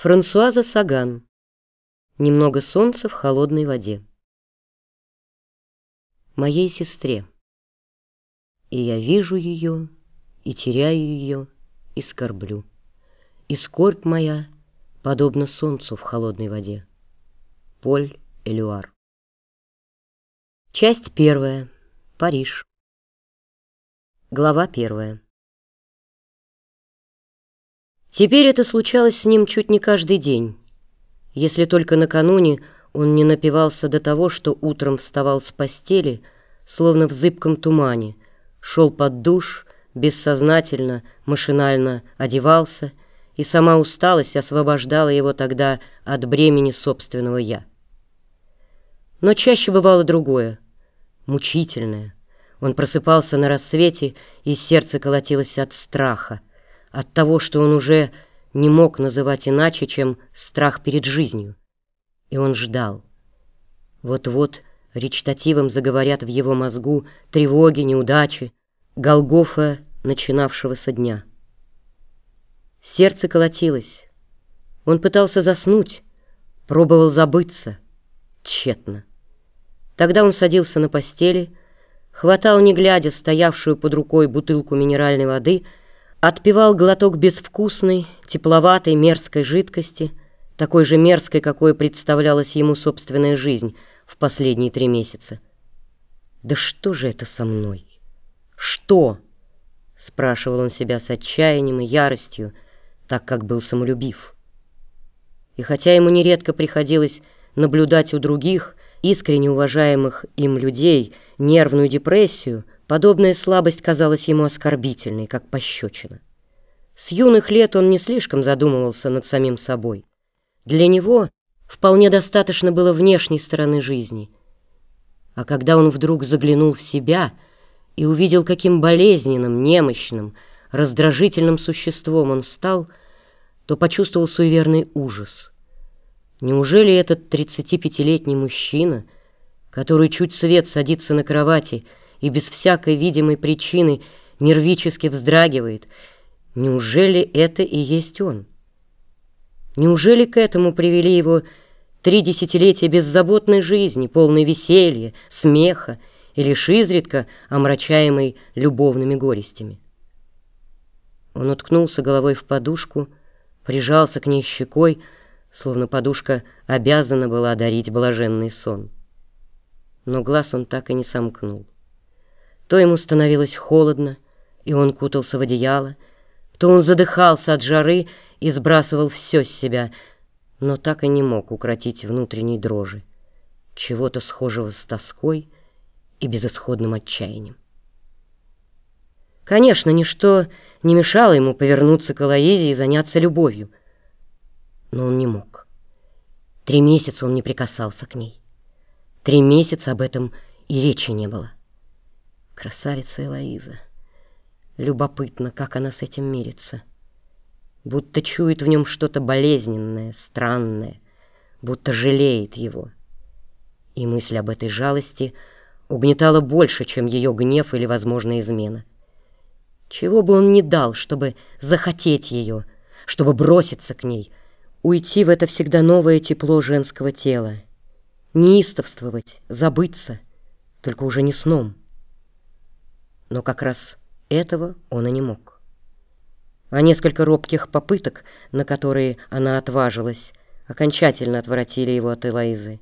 Франсуаза Саган. Немного солнца в холодной воде. Моей сестре. И я вижу ее, и теряю ее, и скорблю. И скорбь моя подобна солнцу в холодной воде. Поль Элюар. Часть первая. Париж. Глава первая. Теперь это случалось с ним чуть не каждый день, если только накануне он не напивался до того, что утром вставал с постели, словно в зыбком тумане, шел под душ, бессознательно, машинально одевался, и сама усталость освобождала его тогда от бремени собственного «я». Но чаще бывало другое, мучительное. Он просыпался на рассвете, и сердце колотилось от страха, от того, что он уже не мог называть иначе, чем страх перед жизнью. И он ждал. Вот-вот речитативом заговорят в его мозгу тревоги, неудачи, Голгофа начинавшегося дня. Сердце колотилось. Он пытался заснуть, пробовал забыться. Тщетно. Тогда он садился на постели, хватал, не глядя, стоявшую под рукой бутылку минеральной воды — Отпивал глоток безвкусной, тепловатой, мерзкой жидкости, такой же мерзкой, какой представлялась ему собственная жизнь в последние три месяца. «Да что же это со мной? Что?» — спрашивал он себя с отчаянием и яростью, так как был самолюбив. И хотя ему нередко приходилось наблюдать у других, искренне уважаемых им людей, нервную депрессию — Подобная слабость казалась ему оскорбительной, как пощечина. С юных лет он не слишком задумывался над самим собой. Для него вполне достаточно было внешней стороны жизни. А когда он вдруг заглянул в себя и увидел, каким болезненным, немощным, раздражительным существом он стал, то почувствовал суеверный ужас. Неужели этот 35-летний мужчина, который чуть свет садится на кровати и без всякой видимой причины нервически вздрагивает. Неужели это и есть он? Неужели к этому привели его три десятилетия беззаботной жизни, полной веселья, смеха и лишь изредка омрачаемой любовными горестями? Он уткнулся головой в подушку, прижался к ней щекой, словно подушка обязана была одарить блаженный сон. Но глаз он так и не сомкнул. То ему становилось холодно, и он кутался в одеяло, то он задыхался от жары и сбрасывал все с себя, но так и не мог укротить внутренней дрожи, чего-то схожего с тоской и безысходным отчаянием. Конечно, ничто не мешало ему повернуться к Алоизе и заняться любовью, но он не мог. Три месяца он не прикасался к ней. Три месяца об этом и речи не было. Красавица Элоиза. Любопытно, как она с этим мирится. Будто чует в нем что-то болезненное, странное, будто жалеет его. И мысль об этой жалости угнетала больше, чем ее гнев или возможная измена. Чего бы он ни дал, чтобы захотеть ее, чтобы броситься к ней, уйти в это всегда новое тепло женского тела, неистовствовать, забыться, только уже не сном но как раз этого он и не мог. А несколько робких попыток, на которые она отважилась, окончательно отворотили его от Элоизы.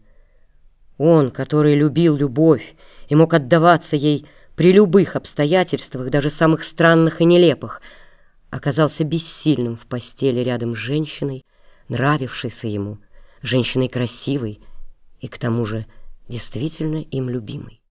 Он, который любил любовь и мог отдаваться ей при любых обстоятельствах, даже самых странных и нелепых, оказался бессильным в постели рядом с женщиной, нравившейся ему, женщиной красивой и, к тому же, действительно им любимой.